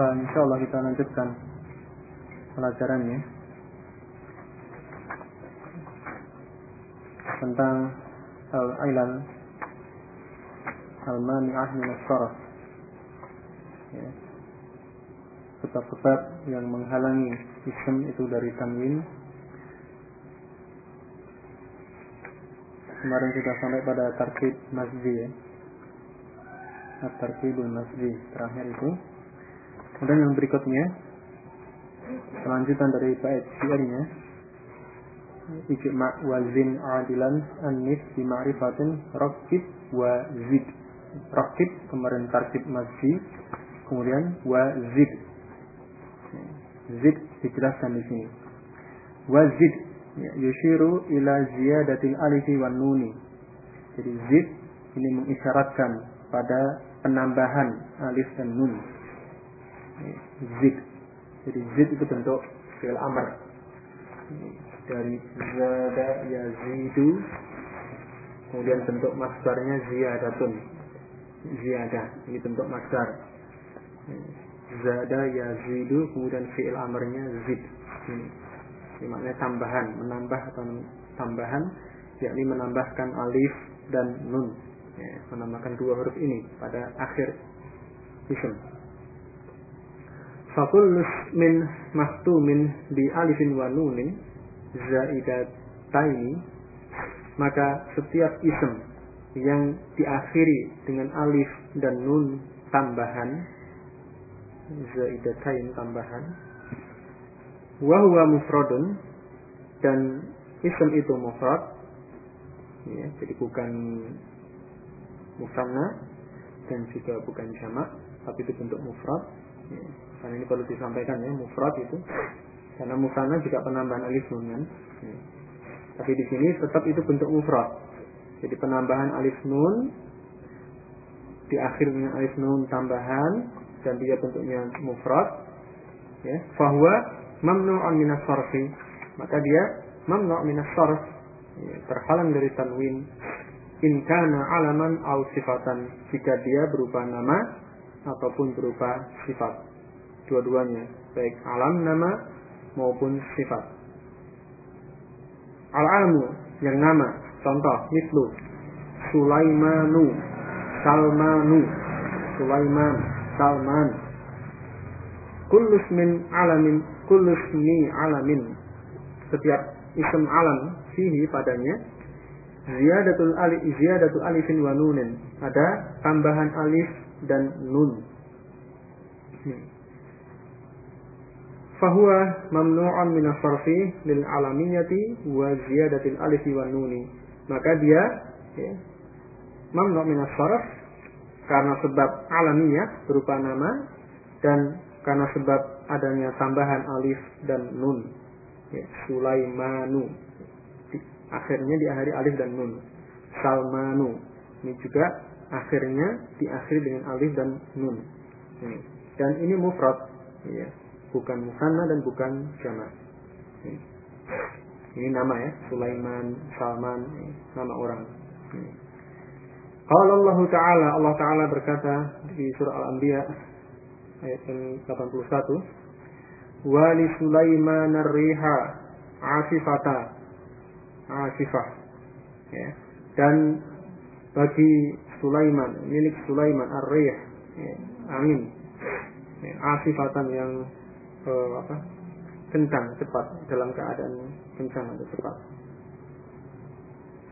maka insya Allah kita lanjutkan pelajarannya tentang al-ailan al-mani'ah min as-sarf ya. sebab-sebab yang menghalangi sistem itu dari tanwin kemarin sudah sampai pada tarkib masjid ya. At-tartibul masjid terakhir itu kemudian yang berikutnya kelanjutan dari bait syairnya ijma wazin adilan anis di ma'rifatin rakib wa zid. Rakib kemarin tarkib masjid kemudian wa zid. Zid dijelaskan di sini. Wa zid ya, yushiru ila ziyadatil alifi wan nuni. Jadi zid ini mengisyaratkan pada penambahan alif dan nun zid. Jadi zid itu bentuk fi'il amr. Dari zada yazidu. Kemudian bentuk masdarnya ziyadatun. Ziyadah. Ini bentuk masdar. Zada yazidu kemudian fi'il amrnya zid. Ini, maknanya tambahan. Menambah atau tambahan yakni menambahkan alif dan nun. Ya, menambahkan dua huruf ini pada akhir isim Fakullus min maktumin di alifin wa nunin zaidataini maka setiap ism yang diakhiri dengan alif dan nun tambahan zaidatain tambahan wahwa mufradun dan ism itu mufrad ya, jadi bukan musanna dan juga bukan jamak tapi itu bentuk mufrad ya karena ini perlu disampaikan ya, mufrad itu. Karena musanna juga penambahan alif nun kan. Ya. Tapi di sini tetap itu bentuk mufrad. Jadi penambahan alif nun di akhir dengan alif nun tambahan dan dia bentuknya mufrad. Ya, bahwa mamnu'un minas sarfi. Maka dia mamnu' minas sarf. Ya, terhalang dari tanwin in kana alaman au sifatan jika dia berupa nama ataupun berupa sifat dua-duanya, baik alam nama maupun sifat. Al-amu yang nama, contoh mislu Sulaimanu, Salmanu, Sulaiman, Salman. Kullus min alamin, kullus mi alamin. Setiap isim alam fihi padanya ziyadatul alif ziyadatul alifin wa nunin. Ada tambahan alif dan nun. Hmm fahuwa mamnu'un min sarfi lil alamiyati wa ziyadatil alif wa nuni. Maka dia ya, mamnu' min karena sebab alamiah berupa nama dan karena sebab adanya tambahan alif dan nun. Ya, Sulaimanu. Akhirnya diakhiri alif dan nun. Salmanu. Ini juga akhirnya diakhiri dengan alif dan nun. Dan ini mufrad. Ya bukan musanna dan bukan jamak. Ini nama ya, Sulaiman, Salman, nama orang. Kalau Allah Ta'ala, Allah Ta'ala berkata di surah Al-Anbiya ayat 81, Wali Sulaiman ar-riha asifata asifah. Ya. Dan bagi Sulaiman, milik Sulaiman ar-rih, ya, angin, ya, asifatan yang uh, apa? Kencang cepat dalam keadaan kencang atau cepat.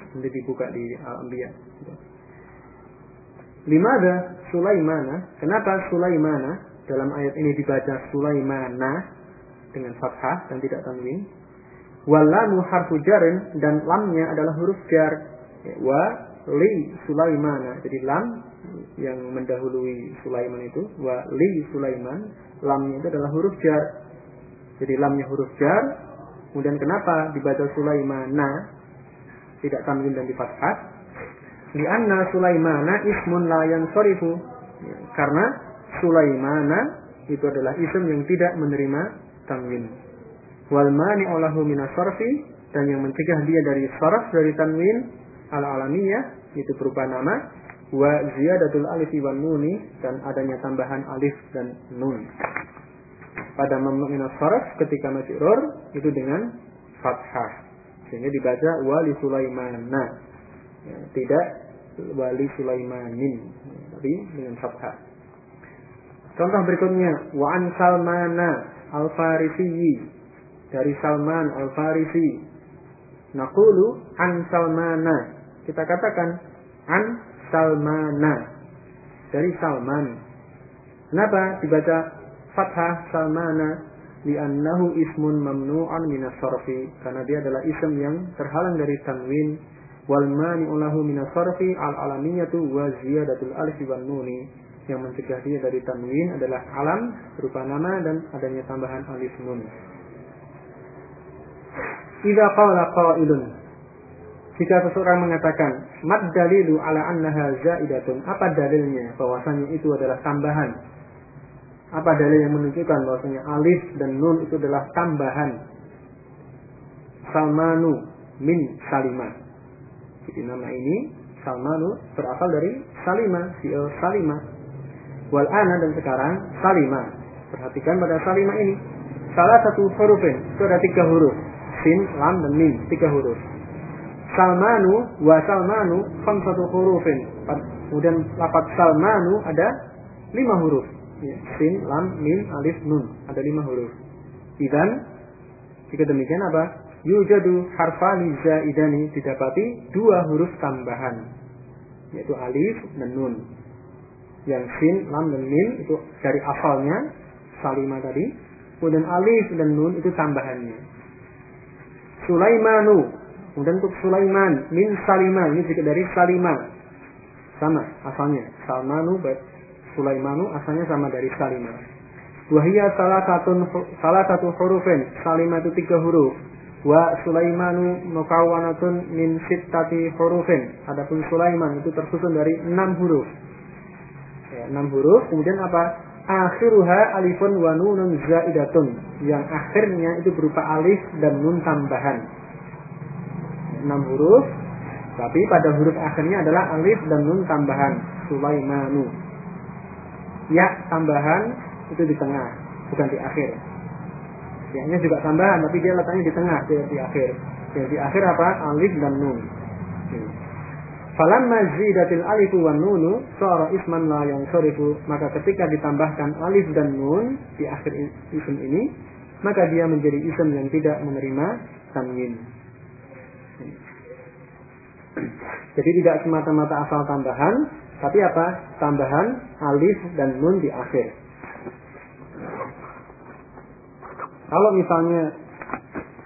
Nanti dibuka di Al-Anbiya Limada Sulaimana. Kenapa Sulaimana? Dalam ayat ini dibaca Sulaimana Dengan fathah dan tidak tanwin. Walamu harfu jarin Dan lamnya adalah huruf jar. Wa li Sulaimana. Jadi lam yang mendahului Sulaiman itu. Wa li Sulaiman lamnya itu adalah huruf jar. Jadi lamnya huruf jar. Kemudian kenapa dibaca Sulaimana tidak tanwin dan di? Lianna Sulaimana ismun la sorifu. Karena Sulaimana itu adalah isim yang tidak menerima tanwin. Wal olahu minasarfi dan yang mencegah dia dari saraf dari tanwin ala alamiyah itu berupa nama wa ziyadatul alif wan nuni dan adanya tambahan alif dan nun. Pada mamnu saraf ketika masih ror itu dengan fathah. Sehingga dibaca wali Sulaimana. Ya, tidak wali Sulaimanin, tapi dengan fathah. Contoh berikutnya wa an Salmana al-Farisi dari Salman al-Farisi. Naqulu an Salmana. Kita katakan an Salmana dari Salman. Kenapa dibaca fathah Salmana? Li'annahu ismun mamnu'an minas sarfi. Karena dia adalah ism yang terhalang dari tanwin. Wal mani'u lahu minas sarfi al-alamiyatu wa ziyadatul alif wan nuni. Yang mencegah dia dari tanwin adalah alam berupa nama dan adanya tambahan alif nun. Idza qala qailun jika seseorang mengatakan mad dalilu ala annaha zaidatun, apa dalilnya bahwasanya itu adalah tambahan? Apa dalil yang menunjukkan bahwasanya alif dan nun itu adalah tambahan? Salmanu min salima. Jadi nama ini Salmanu berasal dari Salima, fi'il Salima. Wal ana dan sekarang Salima. Perhatikan pada Salima ini. Salah satu hurufin, itu ada tiga huruf. Sin, lam, dan mim. Tiga huruf. Salmanu wa Salmanu satu hurufin. Kemudian lapat Salmanu ada lima huruf. Ya, sin, lam, mim, alif, nun. Ada lima huruf. Dan jika demikian apa? Yujadu harfani zaidani didapati dua huruf tambahan. Yaitu alif dan nun. Yang sin, lam, dan mim itu dari asalnya salima tadi. Kemudian alif dan nun itu tambahannya. Sulaimanu Kemudian untuk Sulaiman min Salima ini juga dari Salima. Sama asalnya. Salmanu Sulaimanu asalnya sama dari Salima. Wahia salah satu salah satu hurufin. Salima itu tiga huruf. Wa Sulaimanu mukawanatun min sittati hurufin. Adapun Sulaiman itu tersusun dari enam huruf. Ya, enam huruf. Kemudian apa? Akhiruha alifun wa nunun zaidatun. Yang akhirnya itu berupa alif dan nun tambahan enam huruf, tapi pada huruf akhirnya adalah alif dan nun tambahan Sulaimanu. Ya tambahan itu di tengah, bukan di akhir. Ya-nya juga tambahan, tapi dia letaknya di tengah, dia di akhir. Jadi di akhir apa? Alif dan nun. Falamma zidatil alifu wan nunu sara isman la yang sorifu maka ketika ditambahkan alif dan nun di akhir isim ini maka dia menjadi isim yang tidak menerima tanwin. Jadi tidak semata-mata asal tambahan, tapi apa? Tambahan alif dan nun di akhir. Kalau misalnya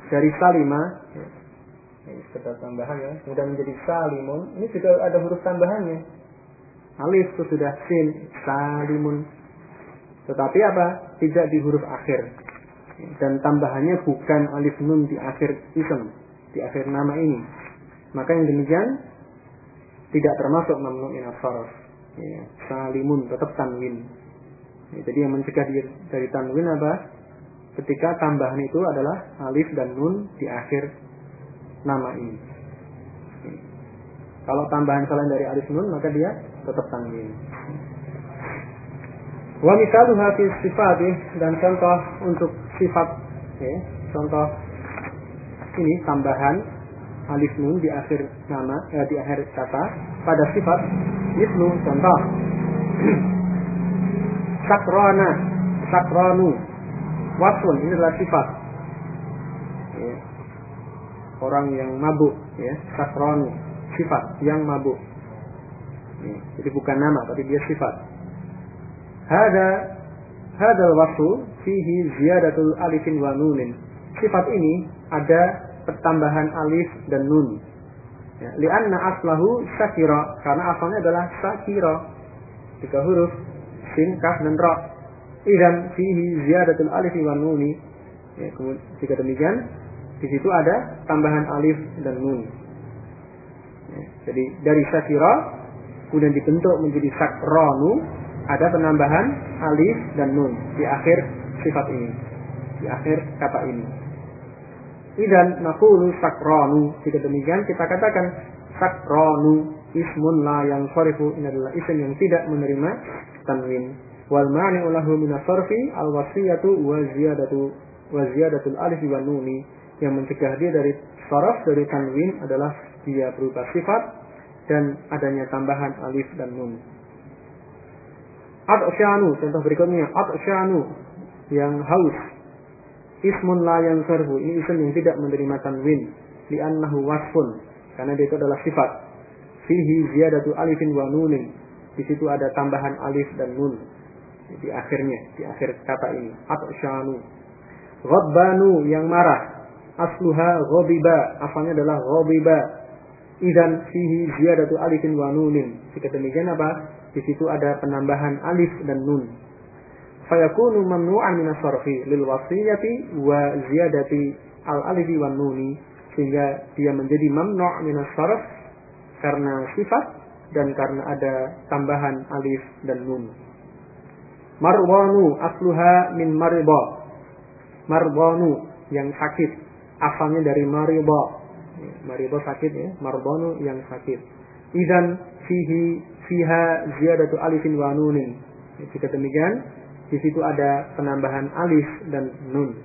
dari salima, ini sekedar tambahan ya, kemudian menjadi salimun, ini juga ada huruf tambahannya. Alif itu sudah sin, salimun. Tetapi apa? Tidak di huruf akhir. Dan tambahannya bukan alif nun di akhir ism, di akhir nama ini maka yang demikian tidak termasuk mamnu min Ya, salimun tetap tanwin. Ya, jadi yang mencegah dia dari tanwin apa? Ketika tambahan itu adalah alif dan nun di akhir nama ini. Ya. Kalau tambahan selain dari alif nun maka dia tetap tanwin. Wa misaluha fi sifatih dan contoh untuk sifat ya, contoh ini tambahan alif nun di akhir nama eh, di akhir kata pada sifat mislu contoh sakrona sakronu wasun ini adalah sifat ya. orang yang mabuk ya sakronu sifat yang mabuk ya. jadi bukan nama tapi dia sifat hada hadal wasfu fihi ziyadatul alifin wa nunin sifat ini ada pertambahan alif dan nun. Ya, lianna aslahu syakira karena asalnya adalah syakira. Tiga huruf sin, kaf dan ra. Idan fihi ziyadatul alif wa nuni. Ya, jika demikian, di situ ada tambahan alif dan nun. Ya, jadi dari syakira kemudian dibentuk menjadi sakronu ada penambahan alif dan nun di akhir sifat ini. Di akhir kata ini. Idan nakulu sakronu. Jika demikian kita katakan sakronu ismun la yang sorifu ini adalah isim yang tidak menerima tanwin wal mani'u lahu min sarfi al wasiyatu wa ziyadatu wa ziyadatul alif wa nuni yang mencegah dia dari saraf dari tanwin adalah dia berupa sifat dan adanya tambahan alif dan nun. At'syanu, contoh berikutnya, at'syanu yang haus. Ismun la sarfu, ini isim yang tidak menerima tanwin. Li'annahu wasfun, karena dia itu adalah sifat. Fihi ziyadatu alifin wa nunin. Di situ ada tambahan alif dan nun di akhirnya, di akhir kata ini. Atsyanu. Ghabbanu yang marah. Asluha ghabiba. Asalnya adalah ghabiba. Idan fihi ziyadatu alifin wa nunin. Jika demikian apa? Di situ ada penambahan alif dan nun. Fayakunu mamnu'an minas sarfi lil wasiyati wa ziyadati al alifi wa nuni. Sehingga dia menjadi mamnu' minas sarf karena sifat dan karena ada tambahan alif dan nun. Marwanu asluha min mariba. Marwanu yang sakit. Asalnya dari mariba. Mariba sakit ya. Marwanu yang sakit. Idan fihi fiha ziyadatu alifin wa nunin. Jika demikian, di situ ada penambahan alif dan nun.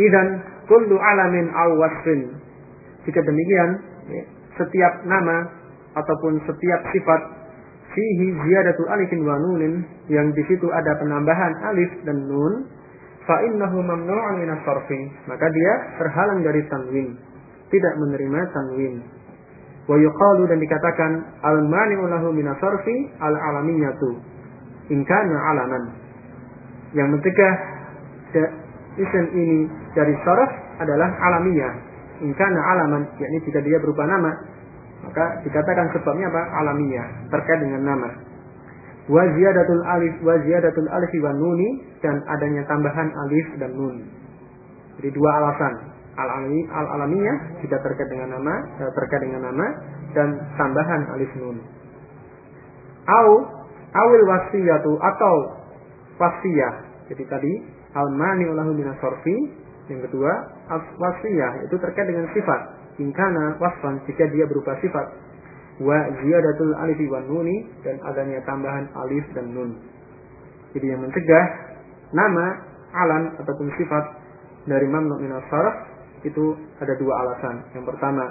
Idan kullu alamin aw wasfin. Jika demikian, ya, setiap nama ataupun setiap sifat fihi ziyadatul alifin wa nunin yang di situ ada penambahan alif dan nun fa innahu mamnu'un min sarfi maka dia terhalang dari tanwin tidak menerima tanwin wa yuqalu dan dikatakan al mani'u lahu min sarfi al alamiyatu in kana alaman yang mencegah isim ini dari sarf adalah alamiah kana alaman yakni jika dia berupa nama maka dikatakan sebabnya apa? Alamiah, terkait dengan nama. Wa ziyadatul alif wa ziyadatul alif wa nuni dan adanya tambahan alif dan nun. Jadi dua alasan. Al alami al alamiah jika terkait dengan nama, eh, terkait dengan nama dan tambahan alif nun. Au awil wasiyatu atau wasiyah. Jadi tadi al mani ulahu minas yang kedua wasiyah itu terkait dengan sifat inkana wasfan jika dia berupa sifat wa ziyadatul alif wa nuni dan adanya tambahan alif dan nun. Jadi yang mencegah nama alam ataupun sifat dari mamnu min sarf itu ada dua alasan. Yang pertama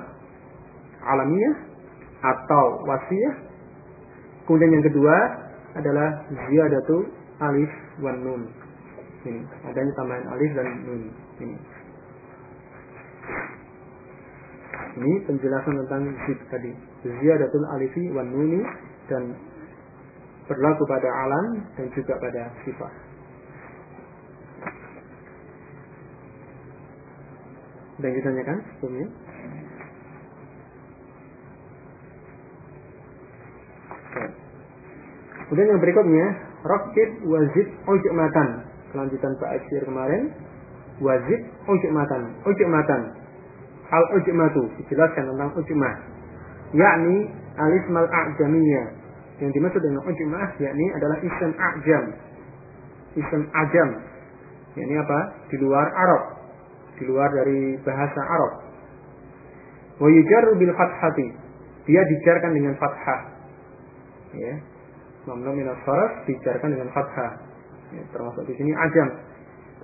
alamiah atau wasiyah. Kemudian yang kedua adalah ziyadatul alif wa nun. Ini adanya tambahan alif dan nun. Ini. Ini penjelasan tentang zid tadi. Ziyadatul alifi wan nuni dan berlaku pada alam dan juga pada sifat. Dan ditanyakan sebelumnya? Kemudian yang berikutnya, Rokib wazid ojuk Kelanjutan Pak Asyir kemarin. Wazid ojuk matan. Ojuk matan al-ujmatu dijelaskan tentang ujmah. Yakni al-ismal a'jamiyah yang dimaksud dengan ujmah yakni adalah isim a'jam. Isim ajam. Yakni apa? Di luar Arab. Di luar dari bahasa Arab. Wa yujarru bil fathati. Dia dijarkan dengan fathah. Ya. Mamnu min dijarkan dengan fathah ya, termasuk di sini ajam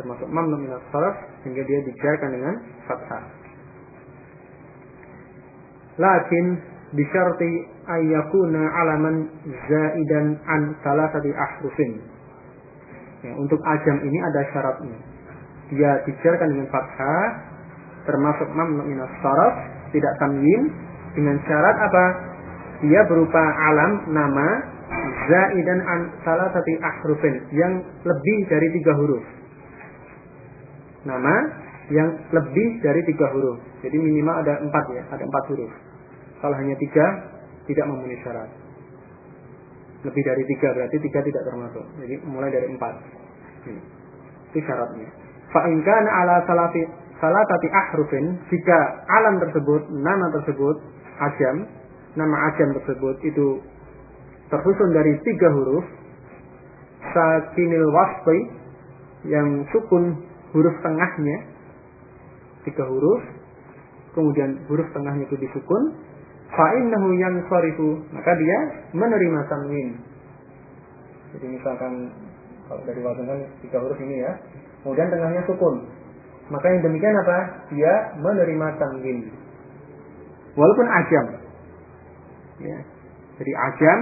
termasuk mamnu min sarf sehingga dia dijarkan dengan fathah lakin bisyarti ayyakuna alaman zaidan an salasati ahrufin. Ya, untuk ajam ini ada syaratnya. Dia dijarkan dengan fathah, termasuk mamnu min saraf, tidak tanwin, dengan syarat apa? Dia berupa alam nama zaidan an salasati ahrufin yang lebih dari tiga huruf. Nama yang lebih dari tiga huruf. Jadi minimal ada empat ya, ada empat huruf. Kalau hanya tiga, tidak memenuhi syarat. Lebih dari tiga berarti tiga tidak termasuk. Jadi mulai dari empat. Itu syaratnya. Fa'inkan ala salati salatati ahrufin jika alam tersebut, nama tersebut ajam, nama ajam tersebut itu tersusun dari tiga huruf sakinil wasfi yang sukun huruf tengahnya tiga huruf kemudian huruf tengahnya itu disukun fa'innahu yang sorifu maka dia menerima tanwin. Jadi misalkan kalau dari kan tiga huruf ini ya kemudian tengahnya sukun. Maka yang demikian apa? Dia menerima tanwin. Walaupun ajam. Ya. Jadi ajam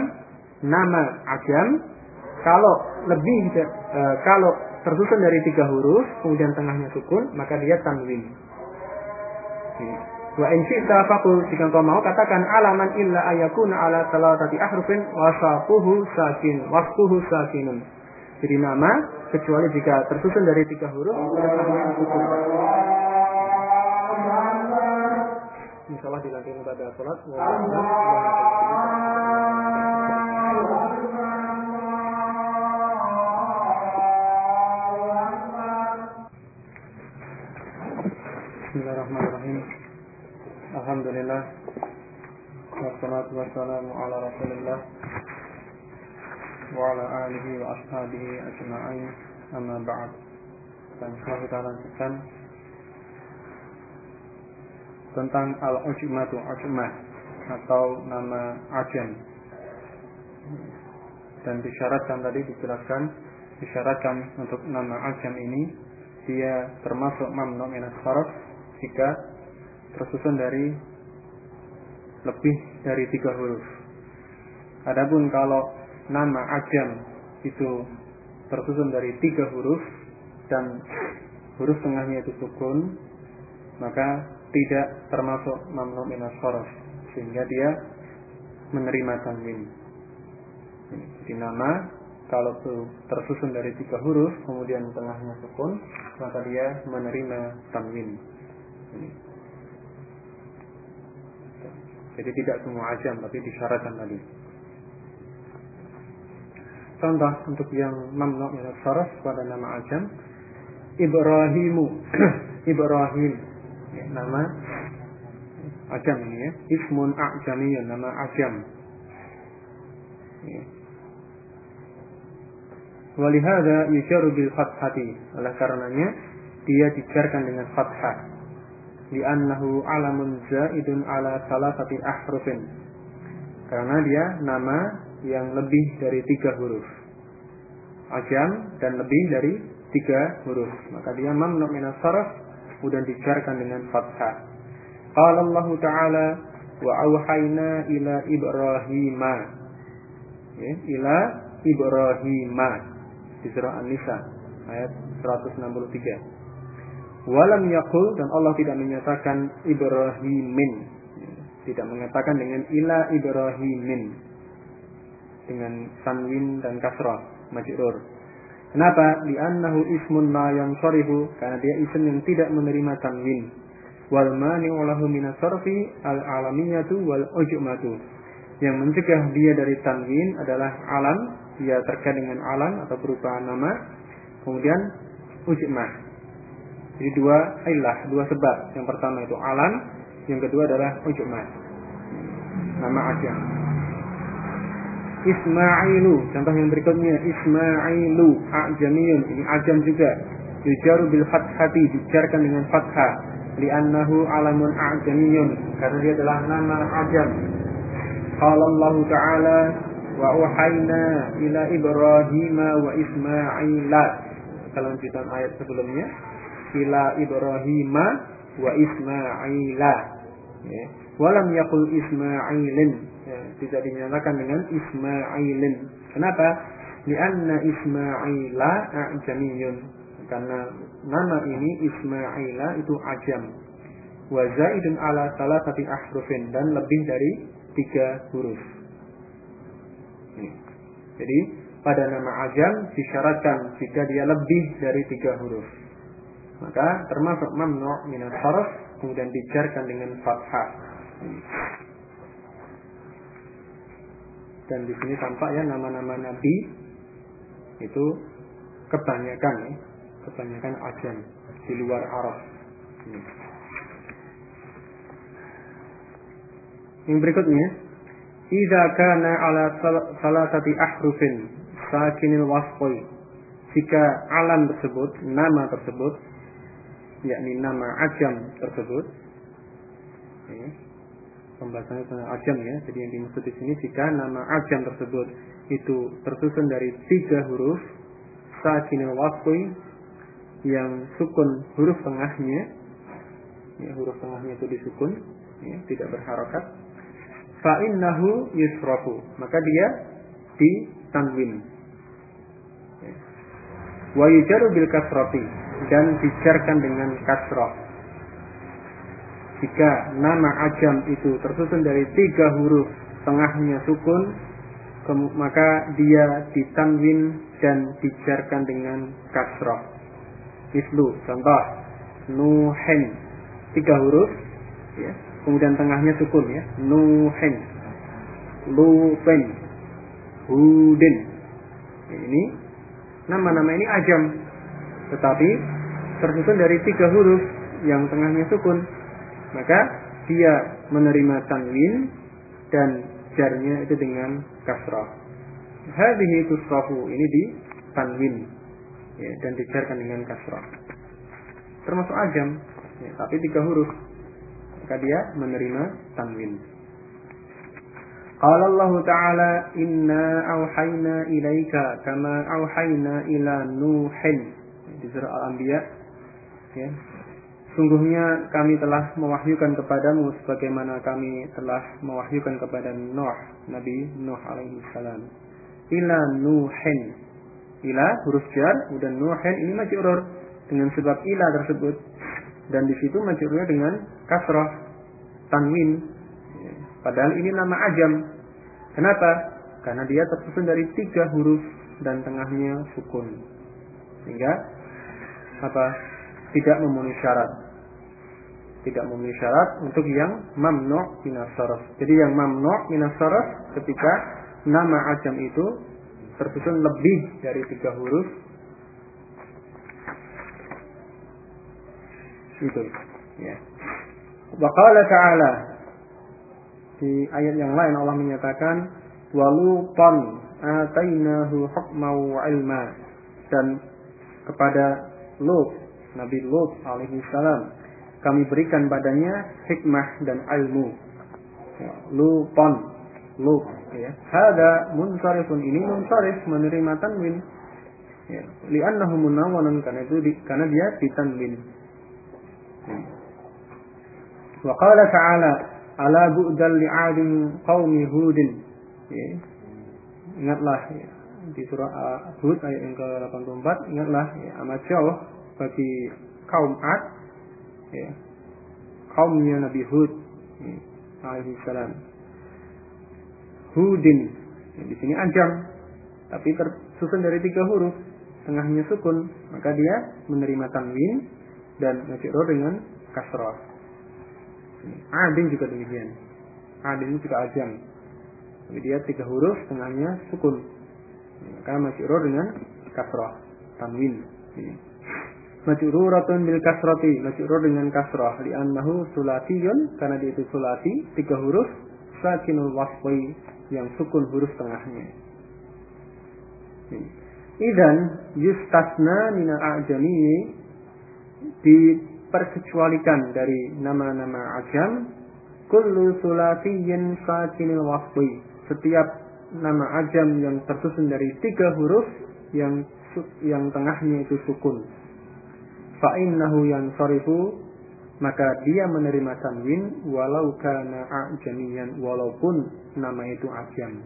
nama ajam kalau lebih e, kalau tersusun dari tiga huruf kemudian tengahnya sukun maka dia tanwin. Wa in syi'ta faqul jika kau mau katakan alaman illa ayakuna ala salatati ahrufin wasaquhu sakin wasquhu sakinun. Jadi nama kecuali jika tersusun dari tiga huruf sukun. Insyaallah dilanjutkan pada salat. Ala Rasulillah wa ala alihi wa ashabihi ajma'in. Amma ba'd. Dan setelah kita lanjutkan tentang al-ujmatu ujmah atau nama ajam. Dan disyaratkan tadi dijelaskan disyaratkan untuk nama ajam ini dia termasuk mamnu min sarf jika tersusun dari lebih dari tiga huruf. Adapun kalau nama ajam itu tersusun dari tiga huruf dan huruf tengahnya itu sukun, maka tidak termasuk mamnu minas sehingga dia menerima tanwin. Jadi nama kalau itu tersusun dari tiga huruf kemudian tengahnya sukun maka dia menerima tanwin. Jadi tidak semua ajam tapi disyaratkan tadi. Contoh untuk yang mamnu min sarf pada nama ajam Ibrahimu Ibrahim. Ya, nama ajam ini ya. Ismun ajamiyun nama ajam ya. Walihada yusyaru bil fathati. Oleh karenanya dia dijarkan dengan fathah li'annahu alamun zaidun ala salasati ahrufin. Karena dia nama yang lebih dari tiga huruf. Ajam dan lebih dari tiga huruf. Maka dia mamnu min sarf kemudian dijarkan dengan fathah. Qala Allah taala wa auhayna ila ibrahima. Ya, ila ibrahima. Di surah an-nisa ayat 163 Walam yakul dan Allah tidak menyatakan Ibrahimin. Tidak mengatakan dengan ila Ibrahimin. Dengan tanwin dan kasrah. Majrur. Kenapa? Li'annahu ismun la yang sorihu. Karena dia isim yang tidak menerima tanwin. Wal mani'u lahu minasarfi al-alamiyatu wal ujumatu. Yang mencegah dia dari tanwin adalah alam. Dia terkait dengan alam atau berupa nama. Kemudian ujumah jadi dua ilah, dua sebab. Yang pertama itu alam, yang kedua adalah ujumah. Nama ajam. Ismailu, contoh yang berikutnya Ismailu, ajamiyun, ini ajam juga. Yujaru bil fathati, dijarkan dengan fathah. Li'annahu alamun ajamiyun, karena dia adalah nama ajam. Qala Allah Ta'ala wa uhayna ila Ibrahim wa Ismaila. Kelanjutan ayat sebelumnya ila Ibrahim wa Ismaila. Ya. Walam yakul Ismailin. Ya, tidak dinyatakan dengan Ismailin. Kenapa? Lianna Ismaila a'jamiyun. Karena nama ini Ismaila itu ajam. Wa zaidun ala salatati ahrufin dan lebih dari tiga huruf. Ya. Jadi pada nama ajam disyaratkan jika dia lebih dari tiga huruf maka termasuk mamnu min sarf kemudian dijarkan dengan fathah. Dan di sini tampak ya nama-nama nabi itu kebanyakan ya, kebanyakan ajam di luar Arab. Yang berikutnya, idza kana ala salasati ahrufin sakinil wasqi jika alam tersebut, nama tersebut, yakni nama ajam tersebut, ya, pembahasannya tentang ajam ya. Jadi yang dimaksud di sini jika nama ajam tersebut itu tersusun dari tiga huruf sakinil wasqi yang sukun huruf tengahnya, ya, huruf tengahnya itu disukun, ya, tidak berharokat. Fa'innahu yusrafu, maka dia ditanwin. Ya. Wa yujaru bil kasrati dan dijarkan dengan kasrah. Jika nama ajam itu tersusun dari tiga huruf tengahnya sukun, maka dia ditanwin dan dijarkan dengan kasrah. Mislu, contoh, nuhen, tiga huruf, ya, kemudian tengahnya sukun ya, nuhen, lupen, hudin. Ini nama-nama ini ajam, tetapi tersusun dari tiga huruf yang tengahnya sukun maka dia menerima tanwin dan jarnya itu dengan kasrah. Hadhihi tusrafu ini di tanwin ya, dan dijarkan dengan kasrah. Termasuk ajam, ya, tapi tiga huruf. Maka dia menerima tanwin. Qala Allah Ta'ala inna awhayna ilaika kama awhayna ila Nuhin di surah Al-Anbiya ya Sungguhnya kami telah mewahyukan kepadamu sebagaimana kami telah mewahyukan kepada Nuh, Nabi Nuh alaihi salam. Ila Nuhin. Ila huruf jar, dan Nuhin ini majrur dengan sebab ila tersebut. Dan di situ majrurnya dengan kasrah, tanwin. Padahal ini nama ajam. Kenapa? Karena dia tersusun dari tiga huruf dan tengahnya sukun. Sehingga apa? Tidak memenuhi syarat. Tidak memenuhi syarat untuk yang mamnu minas Jadi yang mamnu minas ketika nama ajam itu tersusun lebih dari tiga huruf. Itu ya. Wa ta'ala. Di ayat yang lain Allah menyatakan walutan atainahu hukma wa ilma dan kepada Lut Nabi Lut alaihi salam kami berikan padanya hikmah dan ilmu. Ya, Lupon, lup, ya. Hada munsarifun ini munsarif menerima tanwin. Ya. Li'annahu munawwanun karena itu di, karena dia ditanwin. Ya. Wa qala ta'ala ala bu'dal li'adin qaumi hudin. Ya. Ingatlah ya. Di surah Hud ayat yang ke-84 ingatlah ya, amat jauh bagi kaum Ad ya, kaumnya Nabi Hud ya, alaihi salam. Hudin ya, di sini ajam tapi tersusun dari tiga huruf tengahnya sukun maka dia menerima tanwin dan majrur dengan kasrah. Adin juga demikian. Adin juga ajam. Jadi dia tiga huruf tengahnya sukun. Maka majrur dengan kasrah tanwin. Majruratun bil kasrati, majrur dengan kasrah li'annahu sulatiyun karena dia itu sulati, tiga huruf sakinul wasfi yang sukun huruf tengahnya. Idan yustasna minal a'jami diperkecualikan dari nama-nama ajam kullu sulatiyin sakinil wasfi setiap nama ajam yang tersusun dari tiga huruf yang yang tengahnya itu sukun fa'innahu yang sorifu maka dia menerima tanwin walau kana ajamiyan walaupun nama itu ajam.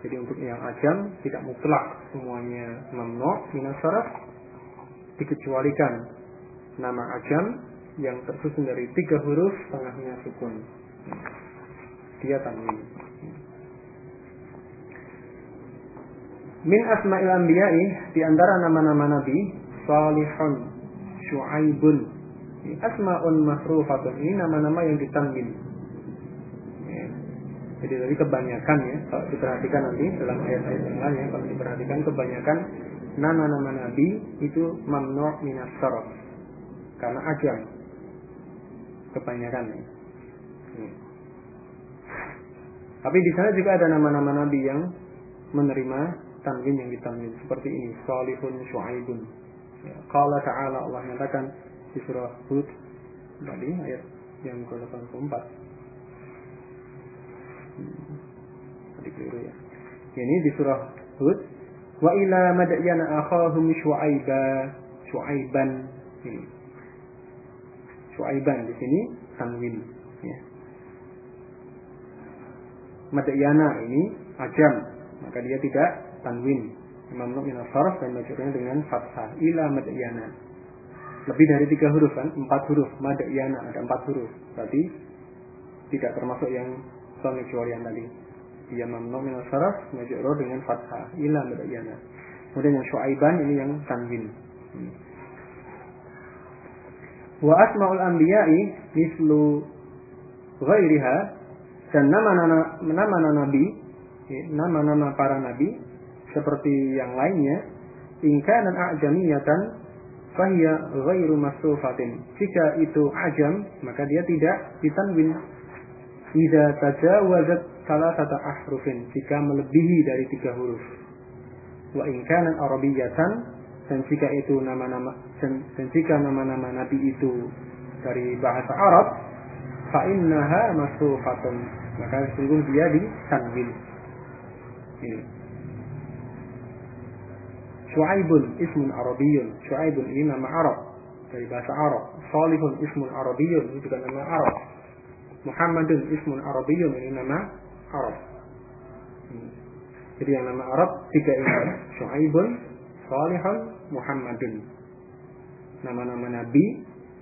Jadi untuk yang ajam tidak mutlak semuanya mamnu minas dikecualikan nama ajam yang tersusun dari tiga huruf tengahnya sukun. Dia tanwin. Min asma'il anbiya'i di antara nama-nama nabi Salihun, Syu'aibun. Asma'un masrufatun. Ini nama-nama yang ditanwin. Ya. Jadi dari kebanyakan ya, kalau diperhatikan nanti dalam ayat-ayat yang lain ya, kalau diperhatikan kebanyakan nama-nama nabi itu mamnu' minas Karena ajam. Kebanyakan ya. Tapi di sana juga ada nama-nama nabi yang menerima tanwin yang ditanwin seperti ini, Salihun Syuaibun. Ya, Qala ta'ala Allah nyatakan di surah Hud tadi ayat yang ke-84. Hmm. Tadi keliru ya. Ini di surah Hud wa ila madyana akhahum syuaiba syuaiban ini. Syuaiban di sini tanwin ya. Madyana ini ajam maka dia tidak tanwin. Mamnu min dan majrurnya dengan fathah. Ila madyana. Lebih dari tiga huruf kan? Empat huruf. Madyana. Ada empat huruf. Berarti tidak termasuk yang pengecualian tadi. Dia mamnu min sarf majrur dengan fathah. Ila madyana. Kemudian yang syuaiban ini yang tanwin. Hmm. wa asmaul anbiya'i mislu ghairiha. Dan nama-nama nama-nama nabi nama-nama para nabi seperti yang lainnya dan a'jamiyatan fahiya ghairu masrufatin. Jika itu ajam maka dia tidak ditanwin. Idza tajawazat salah satu ahrufin jika melebihi dari tiga huruf. Wa in kana arabiyatan dan jika itu nama-nama dan, dan jika nama-nama nabi itu dari bahasa Arab fa innaha masrufatun. Maka sungguh dia ditanwin. Ini Shu'aibun ismun Arabiyun. Shu'aibun ini nama Arab dari bahasa Arab. Salihun ismun Arabiyun ini juga nama Arab. Muhammadun ismun Arabiyun ini nama Arab. Jadi yang nama Arab tiga ini. Shu'aibun, Salihun, Muhammadun. Nama-nama Nabi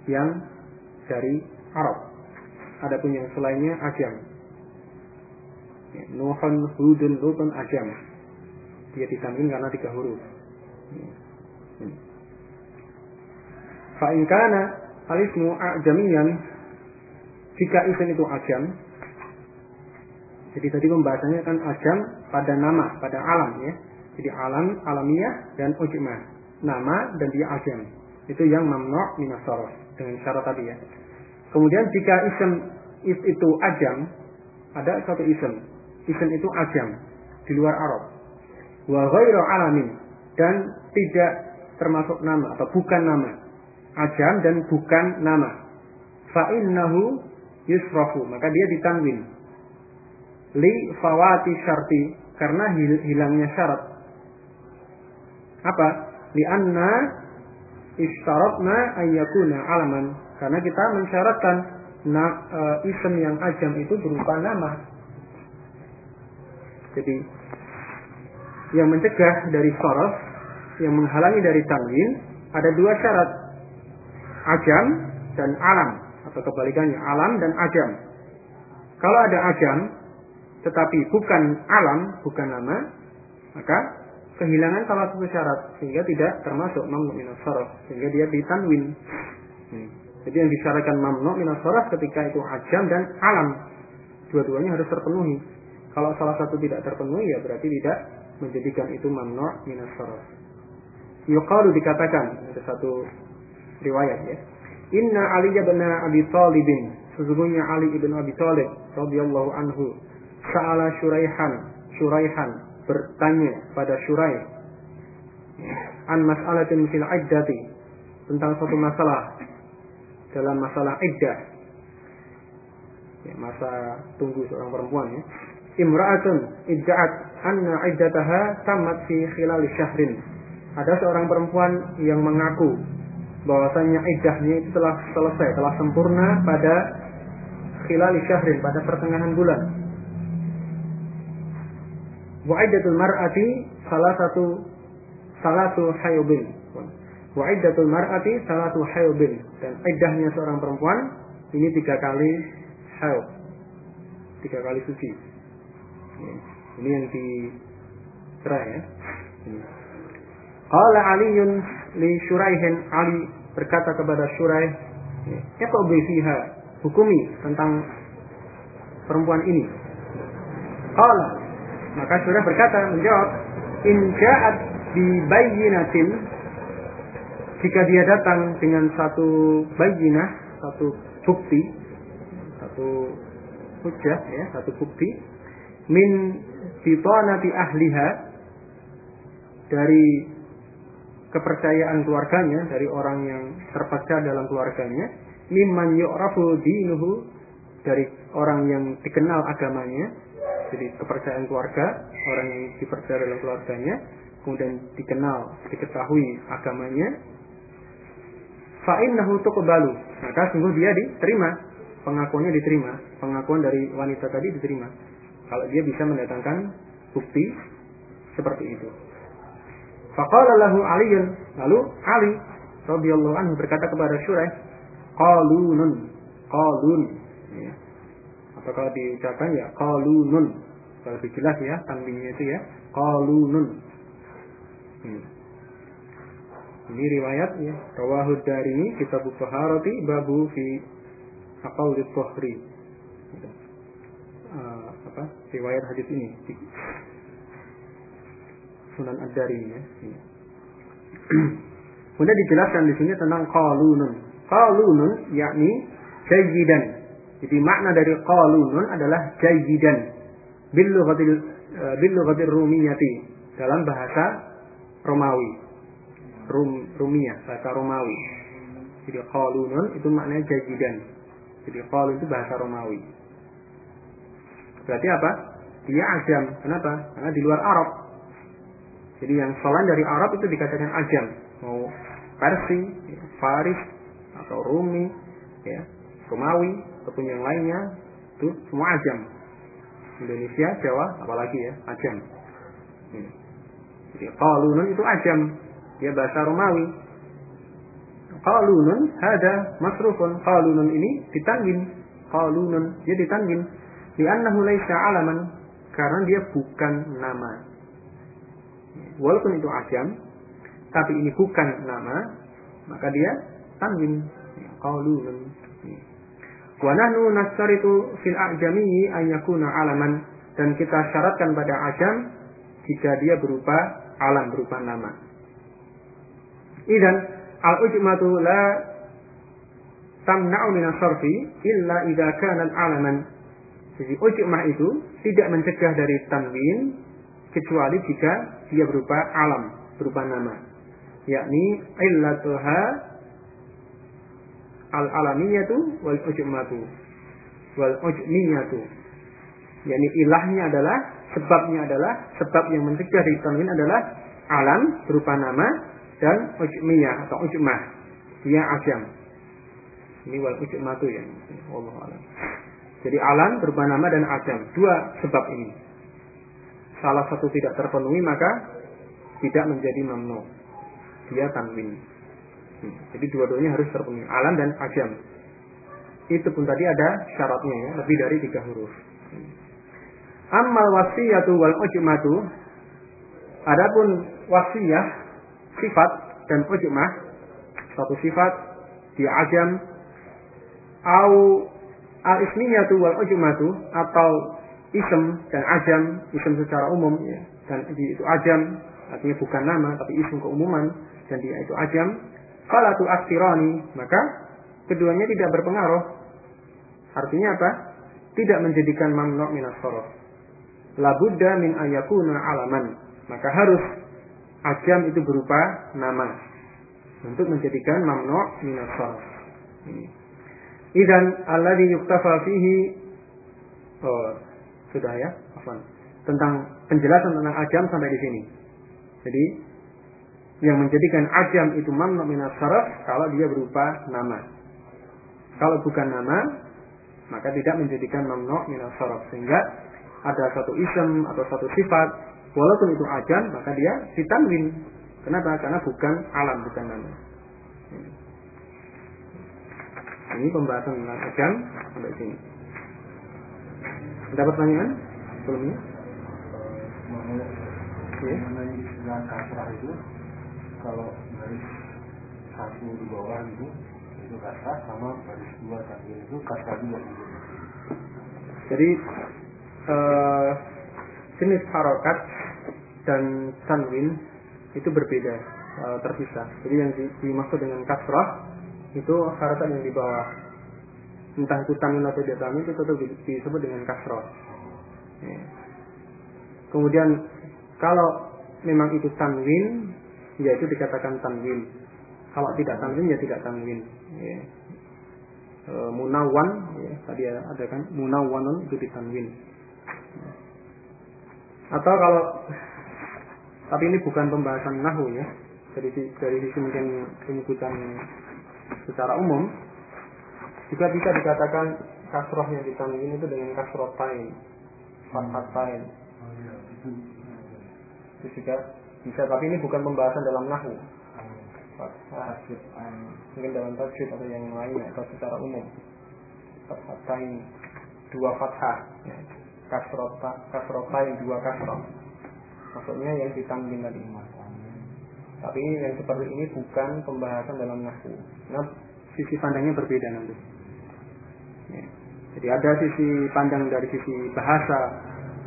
yang dari Arab. Adapun yang selainnya Ajam. Nuhun, Hudun, Lutun, Ajam. Dia ditanwin karena tiga huruf. Fa'inkana alismu a'jamiyan jika isim itu ajam jadi tadi pembahasannya kan ajam pada nama, pada alam ya. Jadi alam, alamiah dan ujma. Nama dan dia ajam. Itu yang mamnu' minas dengan syarat tadi ya. Kemudian jika isim itu ajam, ada satu isim. Isim itu ajam di luar Arab. Wa ghairu alamin dan tidak termasuk nama atau bukan nama. Ajam dan bukan nama. Fa'innahu yusrafu. Maka dia ditanwin. Li fawati syarti. Karena hilangnya syarat. Apa? Li anna isyaratna ayyakuna alaman. Karena kita mensyaratkan na, e, yang ajam itu berupa nama. Jadi yang mencegah dari sorof, yang menghalangi dari tanwin, ada dua syarat. Ajam dan alam. Atau kebalikannya, alam dan ajam. Kalau ada ajam, tetapi bukan alam, bukan nama, maka kehilangan salah satu syarat sehingga tidak termasuk mamnu minas sehingga dia ditanwin. Hmm. Jadi yang disyaratkan mamnu minas ketika itu ajam dan alam. Dua-duanya harus terpenuhi. Kalau salah satu tidak terpenuhi ya berarti tidak menjadikan itu mamnu' minas. Yuqalu dikatakan ada satu riwayat ya. Inna Ali bin Abi Thalib sesungguhnya Ali ibn Abi Thalib radhiyallahu anhu sa'ala Syuraihan Syuraihan bertanya pada Syuraih an mas'alatin fil iddati tentang suatu masalah dalam masalah iddah ya, masa tunggu seorang perempuan ya imra'atun idda'at anna iddataha tamat fi khilal syahrin. Ada seorang perempuan yang mengaku bahwasanya iddahnya itu telah selesai, telah sempurna pada khilal syahrin, pada pertengahan bulan. Wa iddatul mar'ati salah satu salah satu hayubin. Wa iddatul mar'ati salah satu hayubin dan iddahnya seorang perempuan ini tiga kali hayub. Tiga kali suci. Ini yang dicerai ya. Qala Aliun li Syuraihin Ali berkata kepada Syuraih, "Iqbi fiha, hukumi tentang perempuan ini." Qala maka Syuraih berkata menjawab, "In ja'at bibayinatin jika dia datang dengan satu bayinah, satu bukti, satu hujah ya, satu bukti min fitanati ahliha dari kepercayaan keluarganya, dari orang yang terpercaya dalam keluarganya, mimman yu'rafu dinuhu dari orang yang dikenal agamanya, jadi kepercayaan keluarga, orang yang dipercaya dalam keluarganya, kemudian dikenal, diketahui agamanya, fa'innahu tuqbalu. Maka sungguh dia diterima, pengakuannya diterima, pengakuan dari wanita tadi diterima. Kalau dia bisa mendatangkan bukti seperti itu. Faqala lahu Aliyun, lalu Ali radhiyallahu anhu berkata kepada Syuraih, qalunun, qalun. Ya. Atau kalau diucapkan ya qalunun. Kalau lebih jelas ya tanwinnya itu ya qalunun. Hmm. Ini riwayat ya. Rawahu ini kitab Taharati babu fi aqaul tuhri. Uh, apa? Riwayat hadis ini. Sunan Ad-Dari ya. Kemudian dijelaskan di sini tentang qalunun. Qalunun yakni jayidan. Jadi makna dari qalunun adalah jayidan. Bil lughatil uh, bil lughatir rumiyati dalam bahasa Romawi. Rum, Rumiyah, bahasa Romawi. Jadi qalunun itu maknanya jajidan. Jadi qalun itu bahasa Romawi. Berarti apa? Dia ajam. Kenapa? Karena di luar Arab. Jadi yang selain dari Arab itu dikatakan ajam. Mau Persi, Faris, atau Rumi, ya, Romawi, ataupun yang lainnya, itu semua ajam. Indonesia, Jawa, apalagi ya, ajam. Jadi qalunun itu ajam dia bahasa Romawi. Qalunun ada masrufun. Qalunun ini ditanwin. Qalunun dia ditanwin. Li'annahu laisa alaman karena dia bukan nama. Walaupun itu ajam, tapi ini bukan nama, maka dia tanwin. Qalunun. Wa nahnu nasaritu fil a'jami an yakuna alaman dan kita syaratkan pada ajam jika dia berupa alam berupa nama. Idan al-ujmatu la tamna'u min sarfi illa idza kana alaman. Jadi ujmah itu tidak mencegah dari tanwin kecuali jika dia berupa alam, berupa nama. Yakni illatuha al-alamiyatu wal ujmatu wal ujmiyatu. Yakni ilahnya adalah sebabnya adalah sebab yang mencegah dari tanwin adalah alam berupa nama dan ujmiyah atau ujmah. Dia ajam. Ini wal ujmatu ya. Allah alam. Jadi alam berupa nama dan ajam. Dua sebab ini. Salah satu tidak terpenuhi maka tidak menjadi mamnu. Dia tanwin. Hmm. Jadi dua-duanya harus terpenuhi. Alam dan ajam. Itu pun tadi ada syaratnya ya, lebih dari tiga huruf. Amal wasiyatu wal ujmatu. Adapun wasiyah sifat dan ujmah satu sifat di ajam au al ismiyatu wal ujmatu atau ism dan ajam ism secara umum ya, dan itu ajam artinya bukan nama tapi ism keumuman dan dia itu ajam. Kalau tu maka keduanya tidak berpengaruh. Artinya apa? Tidak menjadikan mamnu minas sorof labudda min ayakuna alaman. Maka harus ajam itu berupa nama untuk menjadikan mamnu min as Idan alladhi yuktafa fihi oh, sudah ya, afwan. Tentang penjelasan tentang ajam sampai di sini. Jadi yang menjadikan ajam itu mamnu min kalau dia berupa nama. Kalau bukan nama, maka tidak menjadikan mamnu min sehingga ada satu ism atau satu sifat Walaupun itu ajan, maka dia ditanwin. Kenapa? Karena bukan alam, bukan nama. Ini pembahasan tentang ajan sampai sini. Ada pertanyaan sebelumnya? Ya. Mengenai kasrah itu, kalau garis satu di bawah itu, itu kasrah sama garis dua tadi itu kasrah juga. Jadi uh, jenis harokat dan tanwin itu berbeda e, terpisah. Jadi yang dimaksud dengan kasrah itu harakat yang di bawah entah itu tanwin atau tidak tanwin itu tetap disebut dengan kasrah. Ya. Kemudian kalau memang itu tanwin, ya itu dikatakan tanwin. Kalau tidak tanwin ya tidak tanwin. Ya. E, munawan, ya, tadi ada kan munawanun itu ditanwin. Atau kalau tapi ini bukan pembahasan nahu ya. Dari dari sisi mungkin penyebutan secara umum juga bisa dikatakan kasroh yang ditanwin itu dengan kasroh tain, tain. Oh, iya. Itu juga bisa, tapi ini bukan pembahasan dalam nahu. mungkin dalam tajwid atau yang lainnya atau secara umum. Tain dua fathah, ya. kasrotain dua kasroh. Maksudnya yang ditanwin tadi. Tapi yang seperti ini bukan pembahasan dalam nahu. Nah, sisi pandangnya berbeda nanti. Ya. Jadi ada sisi pandang dari sisi bahasa,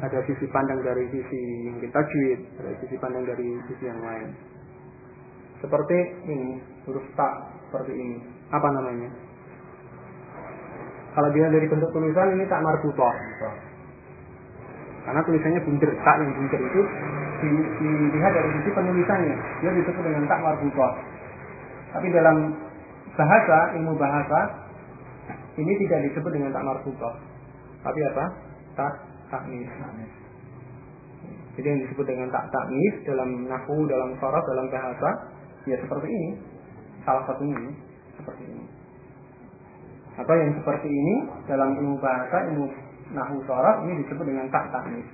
ada sisi pandang dari sisi mungkin tajwid, ada sisi pandang dari sisi yang lain. Seperti ini, huruf tak seperti ini. Apa namanya? Kalau dia dari bentuk tulisan ini tak marbutoh. Karena tulisannya bunder, tak yang bunder itu dilihat dari sisi penulisannya. Dia disebut dengan tak marbutoh. Tapi dalam bahasa, ilmu bahasa, ini tidak disebut dengan tak marfuqah. Tapi apa? Tak taknis. Jadi yang disebut dengan tak taknis dalam nahu, dalam sorot, dalam bahasa, ya seperti ini. Salah satunya ini, seperti ini. Atau yang seperti ini dalam ilmu bahasa, ilmu nahu sorot ini disebut dengan tak taknis.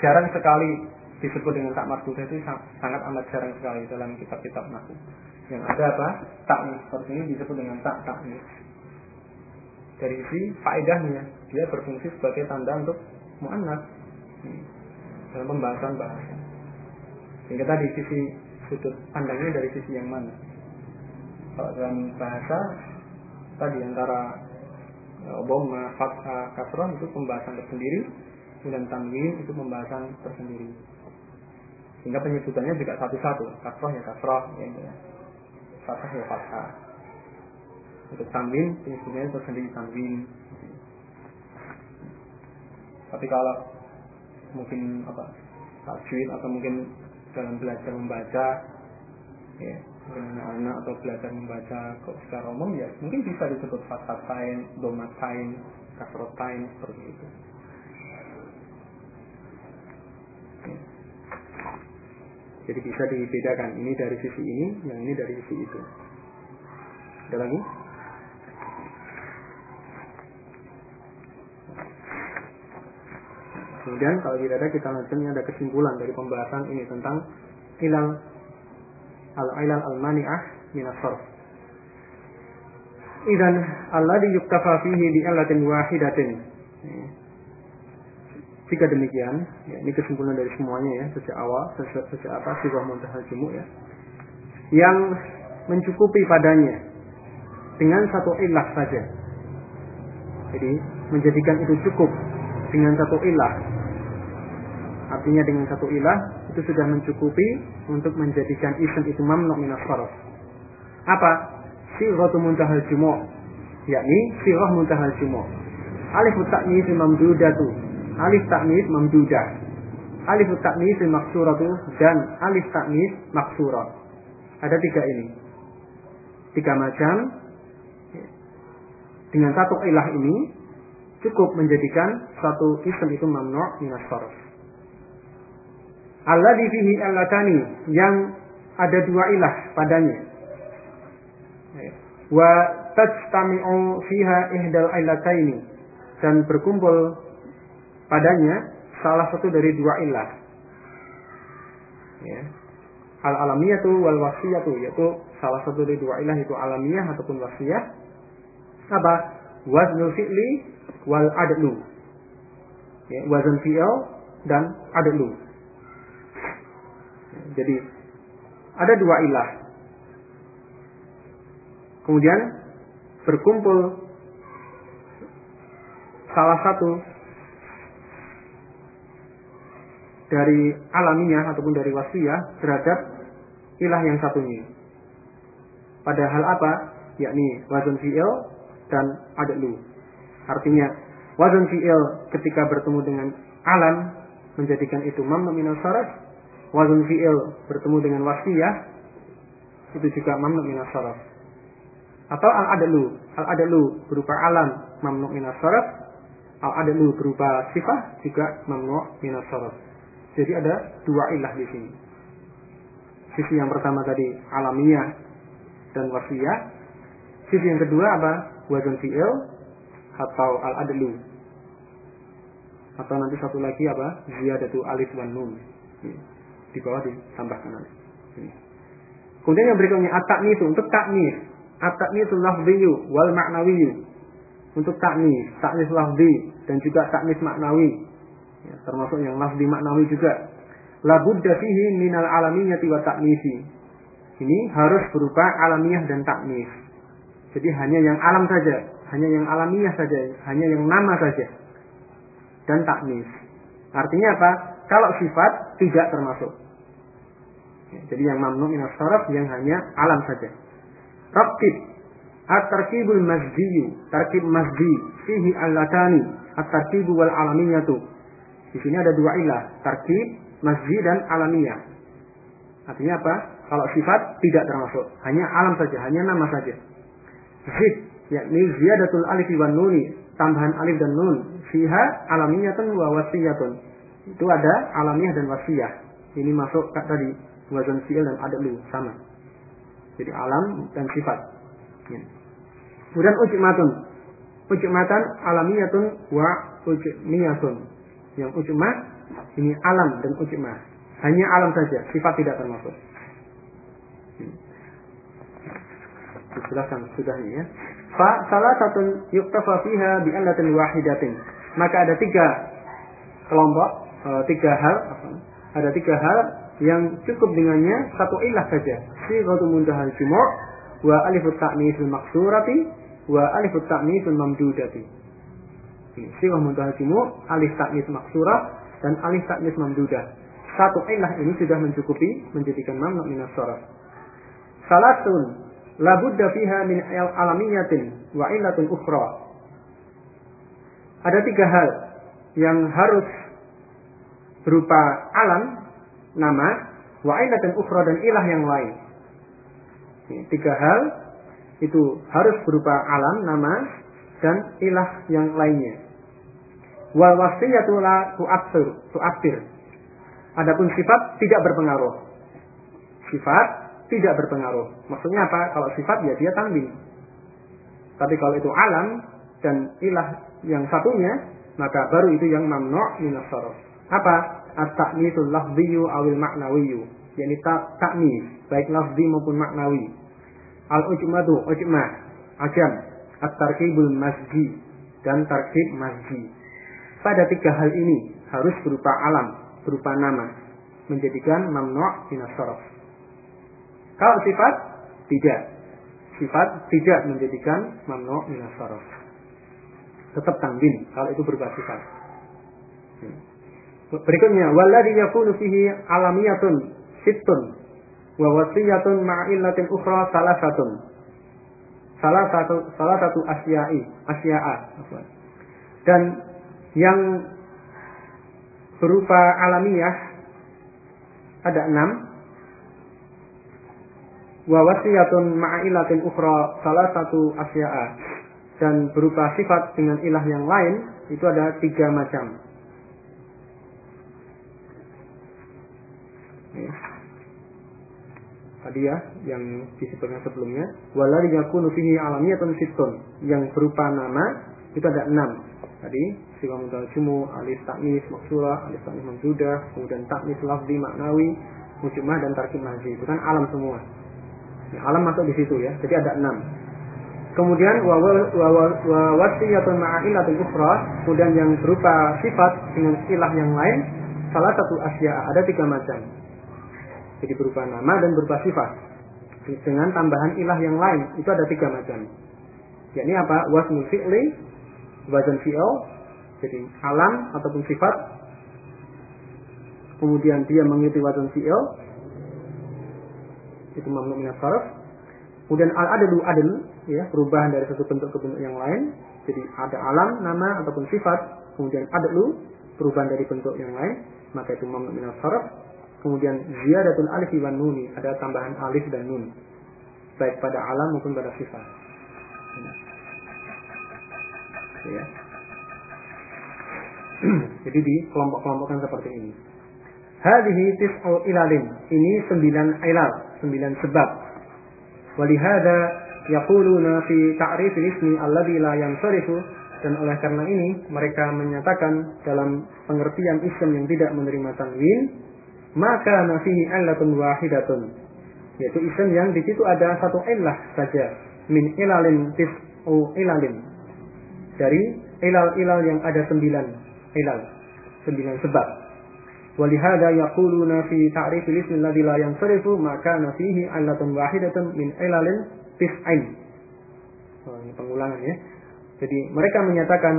Jarang sekali disebut dengan tak marfuqah itu sangat amat jarang sekali dalam kitab-kitab nahu. Yang ada apa? Taknis seperti ini disebut dengan tak taknis dari sisi faedahnya dia berfungsi sebagai tanda untuk muannas. Dalam pembahasan bahasa sehingga tadi sisi sudut pandangnya dari sisi yang mana? Kalau dalam bahasa tadi antara Obama, fathah, kasroh itu pembahasan tersendiri kemudian tanwin itu pembahasan tersendiri. Sehingga penyebutannya juga satu-satu kasroh ya kasroh ya, ya. fathah ya fathah untuk tanwin penyebutannya tersendiri tanwin tapi kalau mungkin apa tajwid atau mungkin dalam belajar membaca ya dengan anak atau belajar membaca kok secara umum ya mungkin bisa disebut fasatain, domatain, kasrotain seperti itu. Ya. Jadi bisa dibedakan ini dari sisi ini, yang ini dari sisi itu. Ada lagi? Kemudian kalau tidak ada kita lanjutkan ada kesimpulan dari pembahasan ini tentang ilal al-ilal al-mani'ah min as-sarf. Idan alladhi yuktafa fihi bi wahidatin. Jika demikian, ya, ini kesimpulan dari semuanya ya, sejak awal, sejak, sejak apa, sirah muntahal jumuk ya. Yang mencukupi padanya dengan satu ilah saja. Jadi menjadikan itu cukup dengan satu ilah Artinya dengan satu ilah itu sudah mencukupi untuk menjadikan isim itu mamnu min sarf. Apa? Sighatu muntahal jumu' yakni sighah muntahal jumu'. Alif ta'nis mamdudatu. Alif ta'nis mamdudah. Alif ta'nis maksuratu dan alif ta'nis maksurah. Ada tiga ini. Tiga macam dengan satu ilah ini cukup menjadikan satu isim itu mamnu' min sarf. Allah di fihi allatani yang ada dua ilah padanya. Wa tajtami'u fiha ihdal illataini dan berkumpul padanya salah satu dari dua ilah. Ya. Al alamiyatu wal wasiyatu yaitu salah satu dari dua ilah itu alamiah ataupun wasiyah. Apa? Waznul fi'li wal adlu. Ya, wazan dan adlu jadi ada dua ilah. Kemudian berkumpul salah satu dari alamiah ataupun dari wasiyah terhadap ilah yang satunya. Padahal apa? Yakni wazan fi'il dan adlu. Artinya wazan fi'il ketika bertemu dengan alam menjadikan itu mamnu min sarf. Wazan fi'il bertemu dengan wasiyah itu juga mamnu min sarf. Atau al-adlu. Al-adlu berupa alam mamnu min sarf. Al-adlu berupa sifat juga mamnu min sarf. Jadi ada dua ilah di sini. Sisi yang pertama tadi alamiah dan wasiyah. Sisi yang kedua apa? Wazan fi'il atau al-adlu. Atau nanti satu lagi apa? Ziyadatu alif wan nun. Di bawah ditambahkan nanti. Kemudian yang berikutnya at-taknis untuk taknis. At-taknisul lafziyu wal ma'nawiyu. Untuk taknis, taknis lafzi dan juga taknis maknawi. Ya, termasuk yang lafzi maknawi juga. Labudda fihi minal alamiyati wa taknisi. Ini harus berupa alamiah dan taknis. Jadi hanya yang alam saja, hanya yang alamiah saja, hanya yang nama saja. Dan taknis. Artinya apa? Kalau sifat tidak termasuk. Jadi yang mamnu minas yang hanya alam saja. Rabbit at-tarkibul masjiyu, tarkib masji fihi allatani, at-tarkibu wal alamiyatu. Di sini ada dua ilah, tarkib, masji dan alamiah. Artinya apa? Kalau sifat tidak termasuk, hanya alam saja, hanya nama saja. Zid, yakni ziyadatul alif wan nuni, tambahan alif dan nun, fiha alamiyatun wa wasiyatun. Itu ada alamiah dan wasiyah. Ini masuk tadi wazan fi'il dan adlu sama. Jadi alam dan sifat. Ya. Kemudian ujmatun. Ujmatan alamiyatun wa ujmiyatun. Yang ujmah ini alam dan ujmah. Hanya alam saja, sifat tidak termasuk. Dijelaskan sudah ini ya. Fa salah satu yuktafa fiha bi wahidatin. Maka ada tiga kelompok, eh, tiga hal, ada tiga hal yang cukup dengannya satu ilah saja. Sighatu muntahal jumu' wa alifut ta'nisul maksurati wa alifut ta'nisul mamdudati. Sighah muntahal jumu' alif ta'nis maksurah dan alif ta'nis mamdudah. Satu ilah ini sudah mencukupi menjadikan mamnu min as-sarf. Salatun la budda fiha min alamiyatin wa illatun ukhra. Ada tiga hal yang harus berupa alam, nama, wa illatin ukhra dan ilah yang lain. Tiga hal itu harus berupa alam, nama, dan ilah yang lainnya. Wal wasiyatu la. Adapun sifat tidak berpengaruh. Sifat tidak berpengaruh. Maksudnya apa? Kalau sifat ya dia tanding. Tapi kalau itu alam dan ilah yang satunya, maka baru itu yang mamnu' minas Apa? At-ta'nisul lafziyu awil maknawiyu. Yani ta'nis, baik lafzi maupun maknawi. Al-ujmadu, ujmah, ajam, at-tarkibul masji, dan tarkib masji. Pada tiga hal ini harus berupa alam, berupa nama, menjadikan mamnu' minas Kalau sifat tidak. Sifat tidak menjadikan mamnu' minas Tetap tangbin kalau itu berupa sifat. Hmm. Berikutnya, walladhi yakunu fihi alamiyatun sittun wa wasiyatun ma'illatin ukhra salasatun. Salah satu salah satu asya'i, asya'a. Dan yang berupa alamiah ada enam wa wasiyatun ma'ilatin ukhra salah satu asya'a dan berupa sifat dengan ilah yang lain itu ada tiga macam tadi ya yang disebutkan sebelumnya. Walari yakunu fihi alamiyatun sittun yang berupa nama itu ada enam. Tadi mudal jumu alif taknis maksura alif taknis mamdudah kemudian taknis lafzi maknawi mujmah dan tarkib mahzi itu kan alam semua. Ya, alam masuk di situ ya. Jadi ada enam. Kemudian wa wasiyatun ma'ilatul ukhra. Kemudian yang berupa sifat dengan ilah yang lain salah satu asya ada tiga macam jadi berupa nama dan berupa sifat. Dengan tambahan ilah yang lain. Itu ada tiga macam. Yakni apa? Wasmul fi'li wazan fi'il jadi alam ataupun sifat. Kemudian dia mengikuti wazan fi'il itu mamnu min kemudian al adlu adl ya perubahan dari satu bentuk ke bentuk yang lain. Jadi ada alam nama ataupun sifat. Kemudian adlu perubahan dari bentuk yang lain. Maka itu mamnu min kemudian ziyadatul alif wan nuni ada tambahan alif dan nun. Baik pada alam maupun pada sifat. Ya. Jadi di kelompok-kelompokkan seperti ini. Hadhihi tis'u ilalin. Ini sembilan ilal sembilan sebab. Walihada yaquluna fi ta'rif ismi alladhi la yansarifu. Dan oleh karena ini mereka menyatakan dalam pengertian isim yang tidak menerima tanwin maka nafihi illatun wahidatun. Yaitu isim yang di situ ada satu ilah saja. Min ilalin tis'u ilalin. Dari ilal-ilal yang ada sembilan ilal. Sembilan sebab. Walihada yaquluna nafi ta'rif al-ism alladhi la yansarifu maka nafihi illatun wahidatun min ilalin tis'in. Oh, ini pengulangan ya. Jadi mereka menyatakan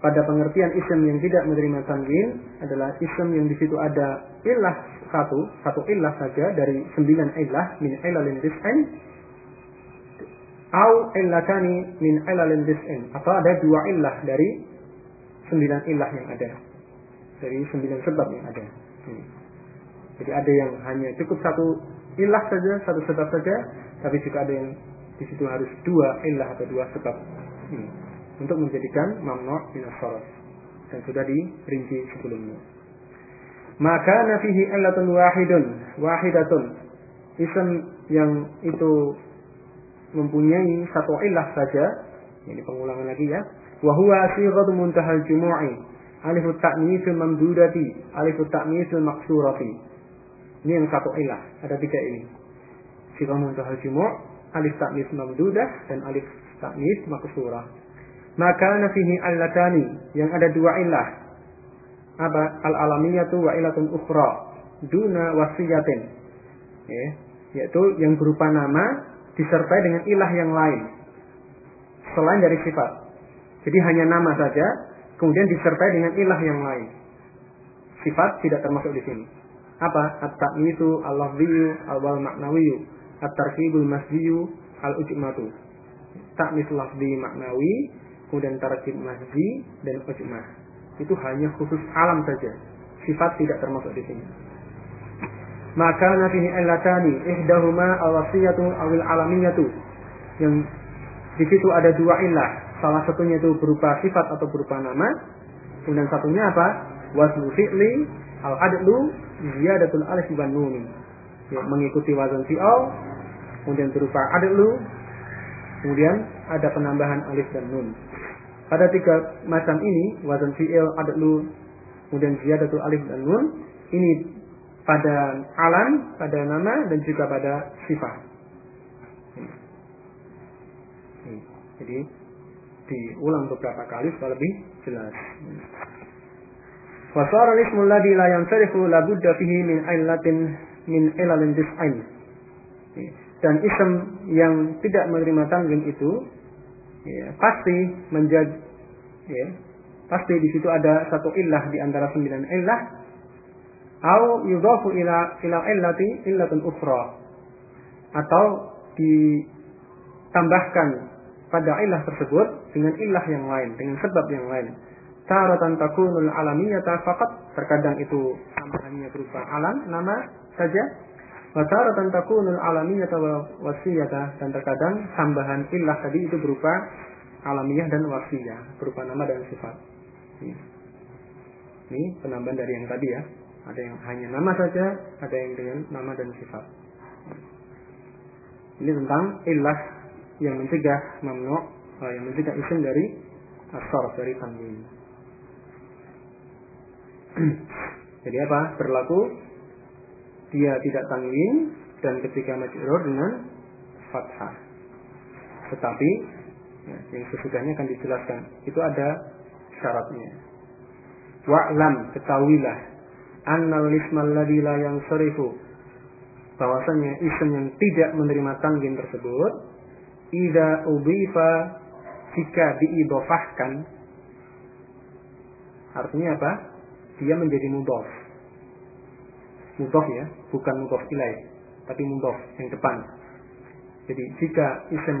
pada pengertian isim yang tidak menerima tanwin adalah isim yang di situ ada ilah satu, satu ilah saja dari sembilan ilah min ilalin dis'in au illatani min ilalin dis'in atau ada dua ilah dari sembilan ilah yang ada dari sembilan sebab yang ada. Hmm. Jadi ada yang hanya cukup satu ilah saja, satu sebab saja, tapi juga ada yang di situ harus dua ilah atau dua sebab hmm. Untuk menjadikan mamnu min dan sudah dirinci sebelumnya. Maka nafihi illatun wahidun wahidatun. Isim yang itu mempunyai satu ilah saja ini pengulangan lagi ya. Wa huwa muntahal jumu'i alif ta'nisul mamdudati alif ta'nisul maksurati. Ini yang satu ilah ada tiga ini. Sighatu muntahal jumu' alif ta'nis mamdudah dan alif ta'nis maksurah maka nafihi allatani yang ada dua ilah apa al alamiyatu wa ilatun ukhra duna wasiyatin ya, yaitu yang berupa nama disertai dengan ilah yang lain selain dari sifat. Jadi hanya nama saja, kemudian disertai dengan ilah yang lain. Sifat tidak termasuk di sini. Apa? At-ta'mitu, al-lafziyu, al-wal maknawiyu, at-tarkibul masjiyu, al-ujmatu. Ta'mis lafzi maknawi, kemudian tarkib masji dan ujmah. Itu hanya khusus alam saja. Sifat tidak termasuk di sini. Maka nafihi illatani ihdahuma al-wasiyatu awil alamiyatu. Yang di situ ada dua ilah. Salah satunya itu berupa sifat atau berupa nama. Kemudian satunya apa? Wasmu fi'li al adlu ziyadatul alif wan nun ya, mengikuti wazan fi'al kemudian berupa adlu kemudian ada penambahan alif dan nun pada tiga macam ini wazan fi'il adlu kemudian ziyadatul alif dan nun ini pada alam, pada nama dan juga pada sifat. Jadi diulang beberapa kali supaya lebih jelas. Wasara ismul ladzi la yansarifu la budda fihi min illatin min ilalin dis'ain. Dan ism yang tidak menerima tanwin itu ya, pasti menjadi ya, pasti di situ ada satu illah di antara sembilan illah. Au yudhafu ila ila illati illatun ukhra. Atau ditambahkan pada ilah tersebut dengan ilah yang lain dengan sebab yang lain. Taratan takunul alamiyata faqat. Terkadang itu tambahannya berupa alam nama saja wa taratan takunul alamiyata wasiyata dan terkadang tambahan ilah tadi itu berupa alamiah dan wasiyah berupa nama dan sifat ini, ini penambahan dari yang tadi ya ada yang hanya nama saja, ada yang dengan nama dan sifat. Ini tentang ilah yang mencegah mamnu, eh, yang mencegah isim dari asar dari tanwin. Jadi apa? Berlaku dia tidak tanwin dan ketika majrur dengan fathah. Tetapi ya, yang sesudahnya akan dijelaskan. Itu ada syaratnya. Wa'lam ketahuilah annal ismal ladzi la yansarifu bahwasanya isim yang tidak menerima tanwin tersebut idza ubifa jika diidofahkan artinya apa dia menjadi mudhof mudof ya, bukan mudof ilai, tapi mudof yang depan. Jadi jika isim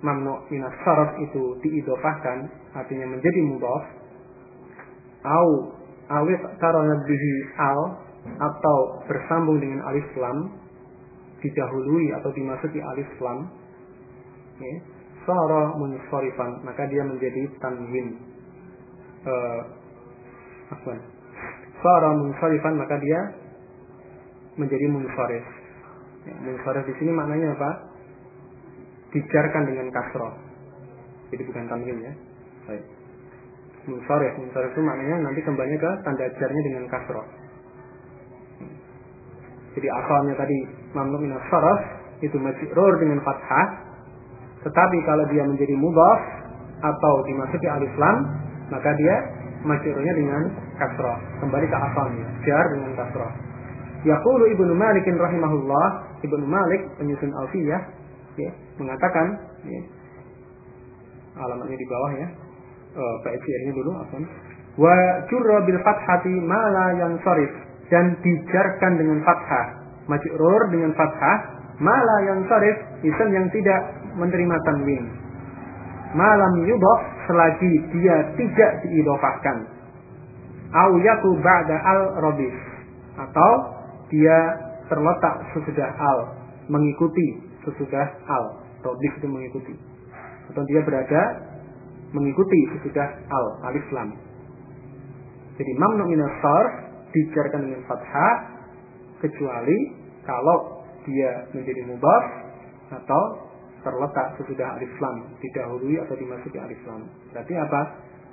mamnu minas saraf itu diidofahkan, artinya menjadi mudof, au awit tarona bihi al atau bersambung dengan alif lam didahului atau dimasuki alif lam ya, sara munsharifan maka dia menjadi tanwin uh, apa sara munsharifan maka dia menjadi munsharif ya, munsharif di sini maknanya apa dijarkan dengan kasroh jadi bukan tanwin ya baik munsharif munsharif itu maknanya nanti kembali ke tanda jarnya dengan kasroh jadi asalnya tadi mamnu min itu majrur dengan fathah. Tetapi kalau dia menjadi mudhaf atau dimasuki alif lam, maka dia majrurnya dengan kasrah. Kembali ke asalnya, jar dengan kasrah. Yaqulu Ibnu Malik rahimahullah, Ibnu Malik penyusun Alfiyah ya, mengatakan ya, alamatnya di bawah ya. Uh, PSR-nya dulu apa? Wa jurra bil fathati ma la yansarif dan dijarkan dengan fathah majrur dengan fathah mala yang sarif isim yang tidak menerima tanwin malam yudhaf selagi dia tidak diidofahkan au yaku ba'da al robis atau dia terletak sesudah al mengikuti sesudah al robis itu mengikuti atau dia berada mengikuti sesudah al alif lam jadi mamnu minas sarf dijarkan dengan fathah kecuali kalau dia menjadi mubaf atau terletak sesudah alif lam didahului atau dimasuki alif lam. Berarti apa?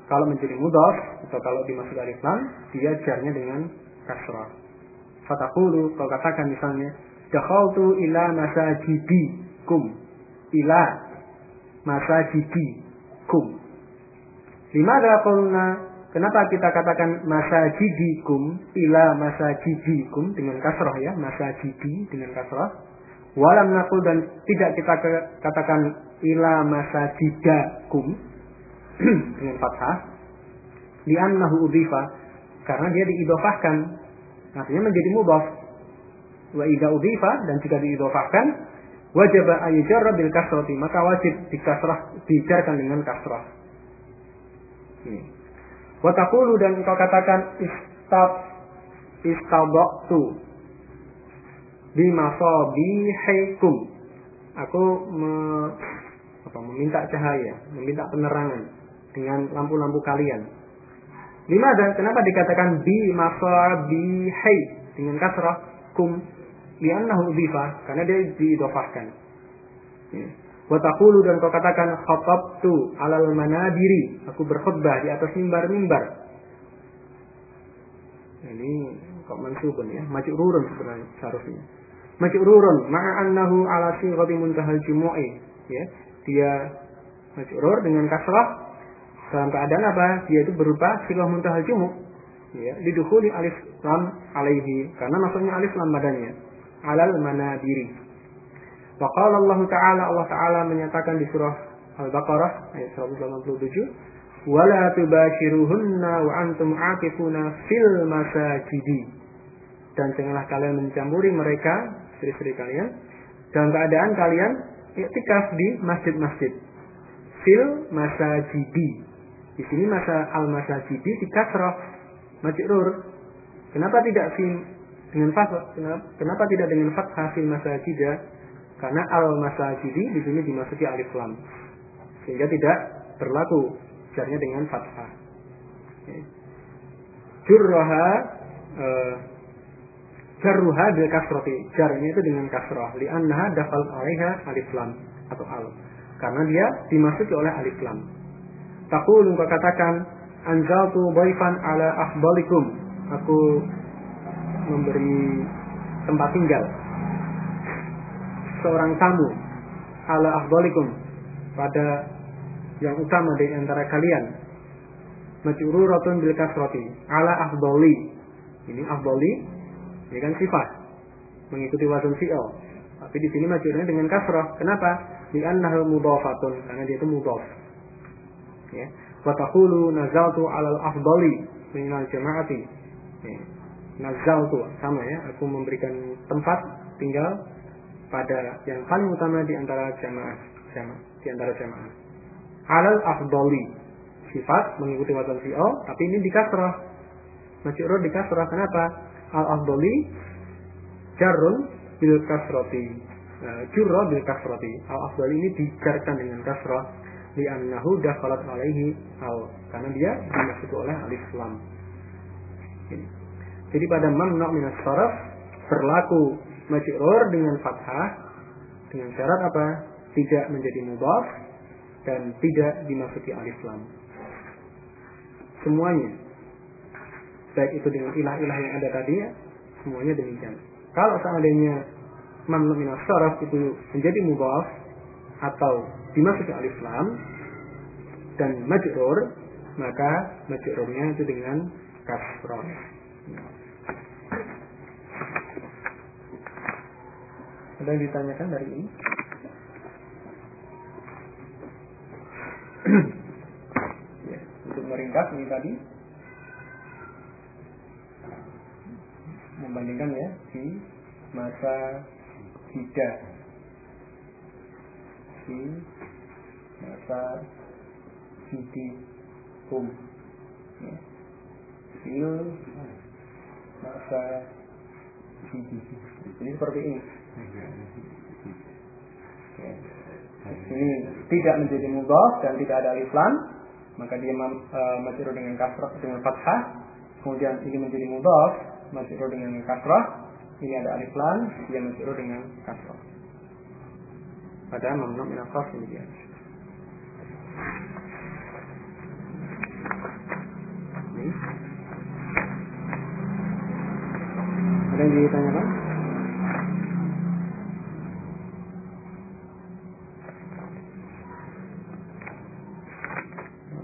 Kalau menjadi mudhaf atau kalau dimasuki alif lam, dia jarnya dengan kasrah. Fatakulu kalau katakan misalnya dakhaltu ila masajidikum ila masajidikum. Limada qulna Kenapa kita katakan masajidikum ila masajidikum dengan kasrah ya, masajidi dengan kasrah. Walam nakul dan tidak kita katakan ila masajidakum dengan fathah. Li'annahu udhifa karena dia diidofahkan. Artinya menjadi mudhaf. Wa idza udhifa dan jika diidofahkan wajib ayyujarra bil kasrati maka wajib dikasrah dijarkan dengan kasrah. Ini. Watakulu dan engkau katakan istab istabaktu bimasabihikum. Aku me, apa, meminta cahaya, meminta penerangan dengan lampu-lampu kalian. Lima dan kenapa dikatakan bi masabihi dengan kasrah kum li'annahu bifa karena dia diidofahkan. Ya. Watakulu dan kau katakan tu alal manabiri. Aku berkhutbah di atas mimbar-mimbar. Ini kok mansubun ya. Majuk rurun sebenarnya seharusnya. Majuk rurun. Ma'annahu ala sighati muntahal jumu'i. Ya. Dia majuk rur dengan kasrah. Dalam keadaan apa? Dia itu berupa silah muntahal jumu' ya didukhuli alif lam alaihi. Karena maksudnya alif lam badannya. Alal manabiri Waqala Allah Ta'ala Allah Ta'ala menyatakan di surah Al-Baqarah ayat 187 wala tubashiruhunna wa antum aqifuna fil masajidi. Dan janganlah kalian mencampuri mereka istri-istri kalian dalam keadaan kalian iktikaf di masjid-masjid. Fil masajidi di sini masa al masajidi di kasrah majrur kenapa tidak fil dengan fathah kenapa, kenapa tidak dengan fathah fil masajidah karena al masajidi di sini dimasuki alif lam. Sehingga tidak berlaku jarnya dengan fathah. Jurroha uh, jarruha bil kasroti. Jarnya itu dengan kasrah. Li'annaha dafal alaiha alif lam atau al. Karena dia dimasuki oleh alif lam. Takul engkau katakan anzaltu baifan ala afdalikum. Aku memberi tempat tinggal. Seorang tamu ala afdalikum pada yang utama dari antara kalian. Majruratun bil kasrati ala afdali. Ini afdali ini kan sifat mengikuti wazan fi'il. Tapi di sini majrurnya dengan kasrah. Kenapa? Di annahu mudhafatun karena dia itu mudhaf ya. Wa nazaltu ala al afdali min al jama'ati ya. nazal tuh sama ya aku memberikan tempat tinggal pada yang paling utama di antara jamaah jamaah di antara jamaah. Alal afdoli sifat mengikuti wazan fi'il tapi ini di kasrah majrur di kasrah kenapa? Al afdoli jarun bil kasroti uh, jurra bil kasroti al afdoli ini dijarkan dengan kasrah li'annahu dakhalat alaihi al karena dia dimaksud oleh alif lam jadi pada mamnu minas saraf berlaku majrur dengan fathah dengan syarat apa? Tidak menjadi mudhaf dan tidak dimasuki alif lam. Semuanya baik itu dengan ilah-ilah yang ada tadi semuanya demikian. Kalau seandainya mamnu minas saraf itu menjadi mudhaf atau dimasuki alif lam dan majrur maka majrurnya itu dengan kasrah. Ada yang ditanyakan dari ini? ya, untuk meringkas ini tadi membandingkan ya di masa jeda di masa judi hum ya. fil masa judi jadi seperti ini Ya. Ini tidak menjadi mudhaf dan tidak ada alif lam, maka dia uh, majrur dengan kasrah dengan fathah. Kemudian ini menjadi mudhaf, majrur dengan kasrah. Ini ada alif lam, dia majrur dengan kasrah. Pada mamnu min demikian. Ada yang ditanyakan?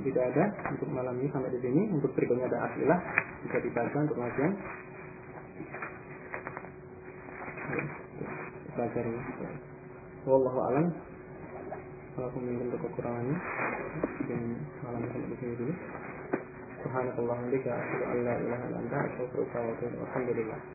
tidak ada untuk malam ini sampai di sini. Untuk berikutnya ada asilah bisa dibaca untuk kajian. Belajar. Wallahu alam. Kalau mungkin untuk kekurangannya, mungkin malam sampai di sini dulu. Subhanakallahumma astaghfiruka wa atubu ilaik. Alhamdulillah.